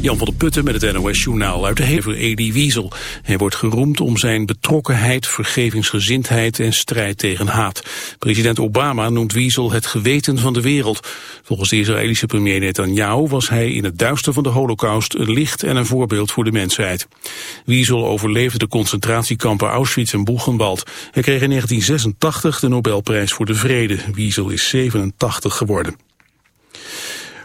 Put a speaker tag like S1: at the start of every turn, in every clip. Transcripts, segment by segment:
S1: Jan van der Putten met het NOS-journaal uit de hever Eddie Wiesel. Hij wordt geroemd om zijn betrokkenheid, vergevingsgezindheid en strijd tegen haat. President Obama noemt Wiesel het geweten van de wereld. Volgens de Israëlische premier Netanyahu was hij in het duister van de holocaust een licht en een voorbeeld voor de mensheid. Wiesel overleefde de concentratiekampen Auschwitz en Buchenwald. Hij kreeg in 1986 de Nobelprijs voor de Vrede. Wiesel is 87 geworden.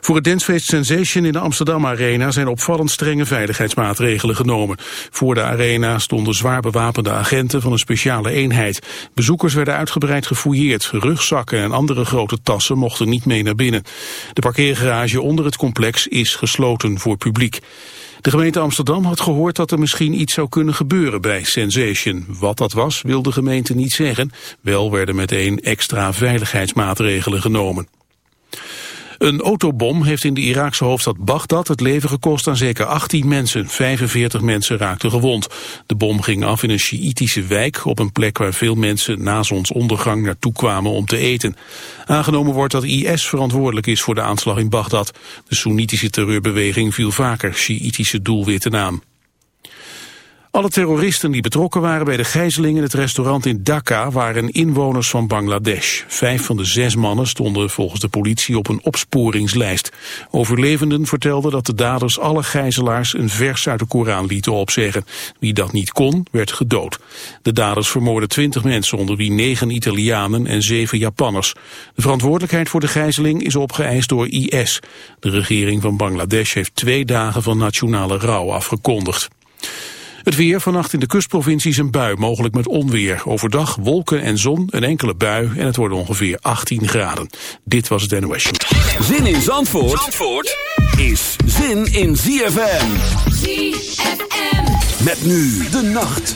S1: Voor het dancefeest Sensation in de Amsterdam Arena zijn opvallend strenge veiligheidsmaatregelen genomen. Voor de arena stonden zwaar bewapende agenten van een speciale eenheid. Bezoekers werden uitgebreid gefouilleerd. Rugzakken en andere grote tassen mochten niet mee naar binnen. De parkeergarage onder het complex is gesloten voor publiek. De gemeente Amsterdam had gehoord dat er misschien iets zou kunnen gebeuren bij Sensation. Wat dat was, wil de gemeente niet zeggen. Wel werden meteen extra veiligheidsmaatregelen genomen. Een autobom heeft in de Iraakse hoofdstad Bagdad het leven gekost aan zeker 18 mensen. 45 mensen raakten gewond. De bom ging af in een Sjiïtische wijk op een plek waar veel mensen na zonsondergang naartoe kwamen om te eten. Aangenomen wordt dat IS verantwoordelijk is voor de aanslag in Bagdad. De Soenitische terreurbeweging viel vaker Sjiïtische doelwitten aan. Alle terroristen die betrokken waren bij de gijzeling in het restaurant in Dhaka waren inwoners van Bangladesh. Vijf van de zes mannen stonden volgens de politie op een opsporingslijst. Overlevenden vertelden dat de daders alle gijzelaars een vers uit de Koran lieten opzeggen. Wie dat niet kon, werd gedood. De daders vermoorden twintig mensen, onder wie negen Italianen en zeven Japanners. De verantwoordelijkheid voor de gijzeling is opgeëist door IS. De regering van Bangladesh heeft twee dagen van nationale rouw afgekondigd. Het weer vannacht in de kustprovincies een bui, mogelijk met onweer. Overdag wolken en zon, een enkele bui en het wordt ongeveer 18 graden. Dit was het NOS
S2: Zin in Zandvoort, Zandvoort is zin in ZFM. ZFM. Met nu de nacht.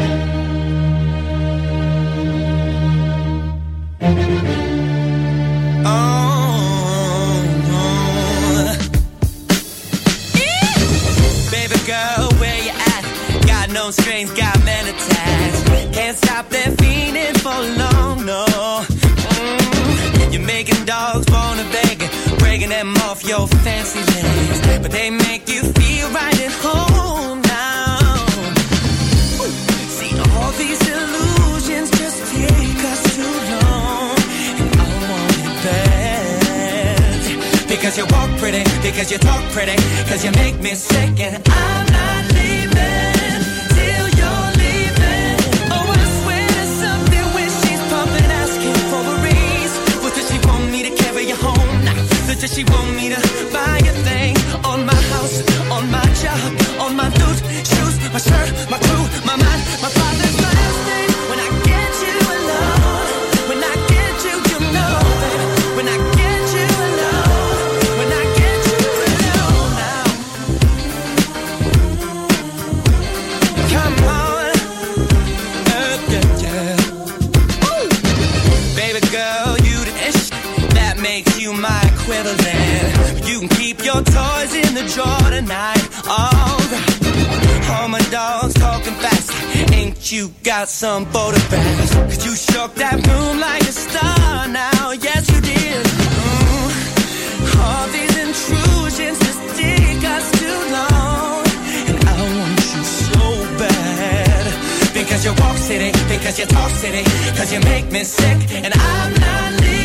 S3: Because you talk pretty, because you make me sick, and I'm not leaving till you're leaving. Oh, I swear to something when she's pumping, asking for a raise. What does she want me to carry you home? Nah, does she want me to buy you got some photographs? Cause you shook that room like a star now. Yes, you did. Mm. All these intrusions just take us too long. And I want you so bad. Because you walk city, because you talk city, because you make me sick. And I'm not leaving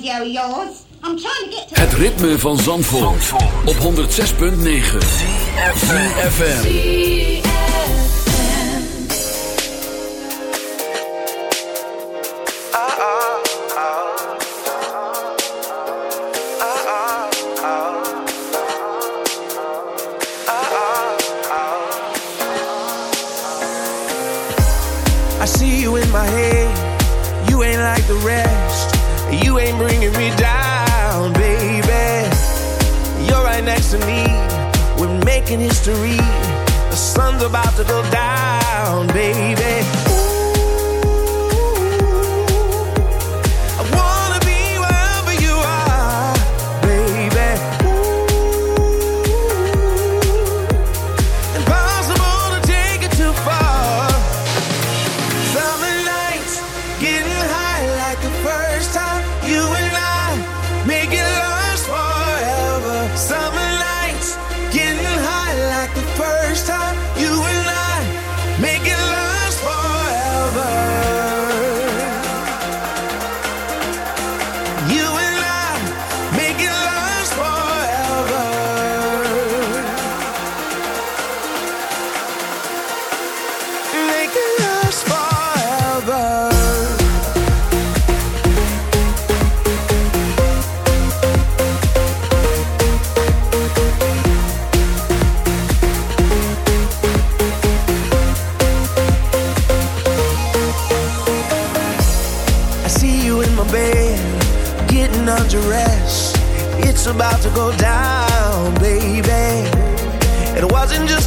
S3: radio, yours. I'm trying to get to... Het
S2: ritme van Zandvoort, Zandvoort. op 106.9.
S4: FM.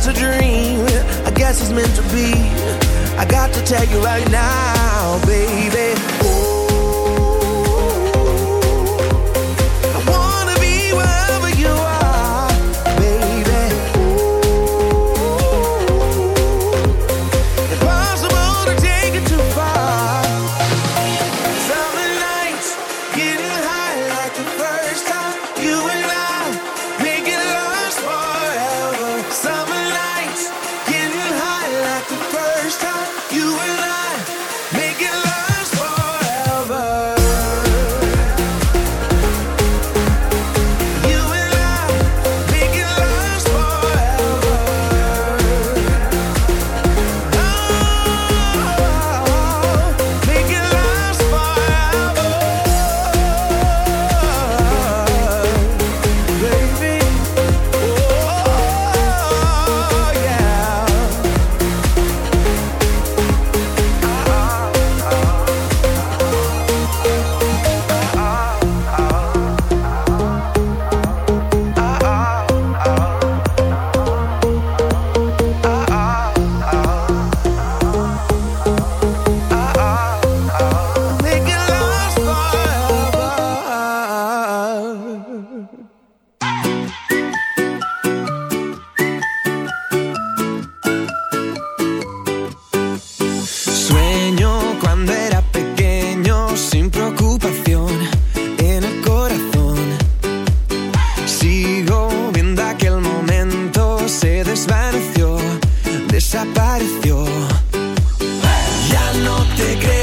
S4: just a dream. I guess it's meant to be. I got to tell you right now, baby. te
S2: creas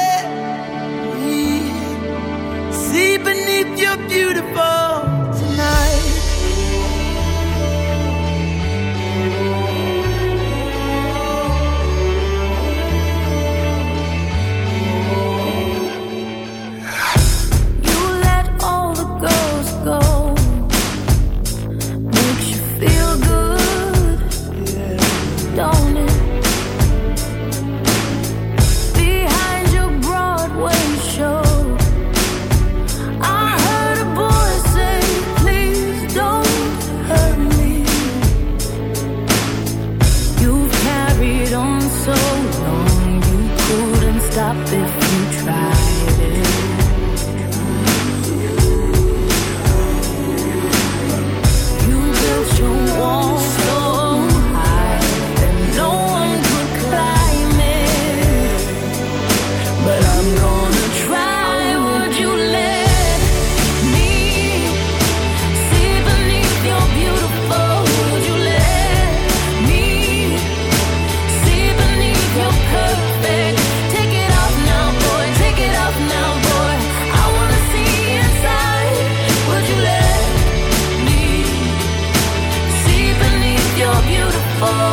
S5: You're beautiful. Oh.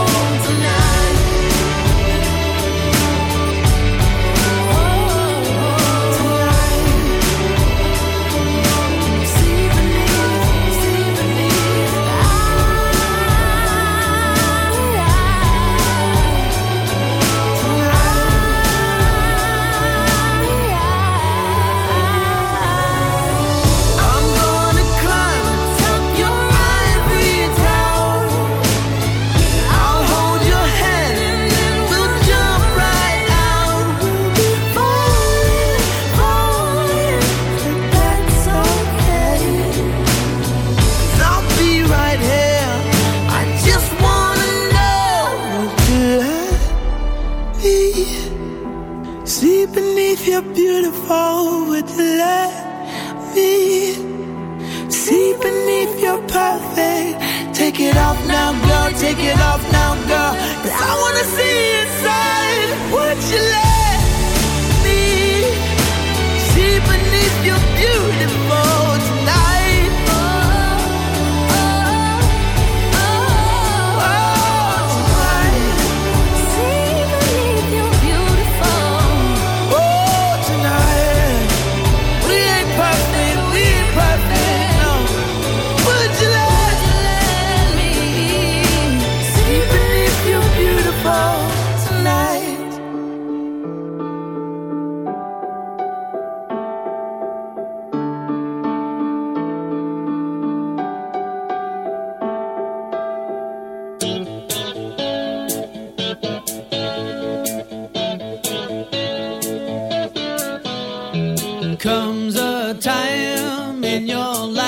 S6: comes a time in your life